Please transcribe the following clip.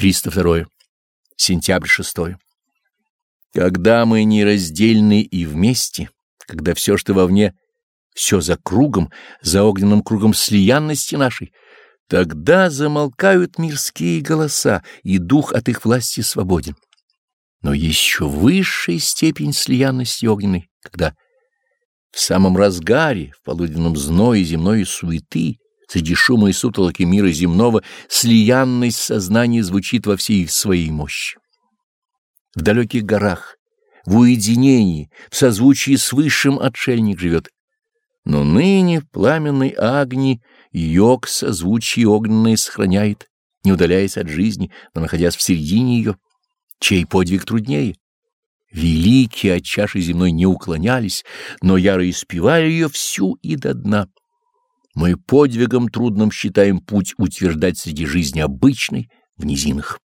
302. Сентябрь 6. Когда мы нераздельны и вместе, когда все, что вовне, все за кругом, за огненным кругом слиянности нашей, тогда замолкают мирские голоса, и дух от их власти свободен. Но еще высшая степень слиянности огненной, когда в самом разгаре, в полуденном зное земной суеты, среди шума и сутолоки мира земного, слиянность сознания звучит во всей своей мощи. В далеких горах, в уединении, в созвучии с высшим отшельник живет. Но ныне в пламенной агни йог созвучие огненное сохраняет, не удаляясь от жизни, но находясь в середине ее. Чей подвиг труднее? Великие от чаши земной не уклонялись, но яро испевали ее всю и до дна. Мы подвигом трудным считаем путь утверждать среди жизни обычной в низинах.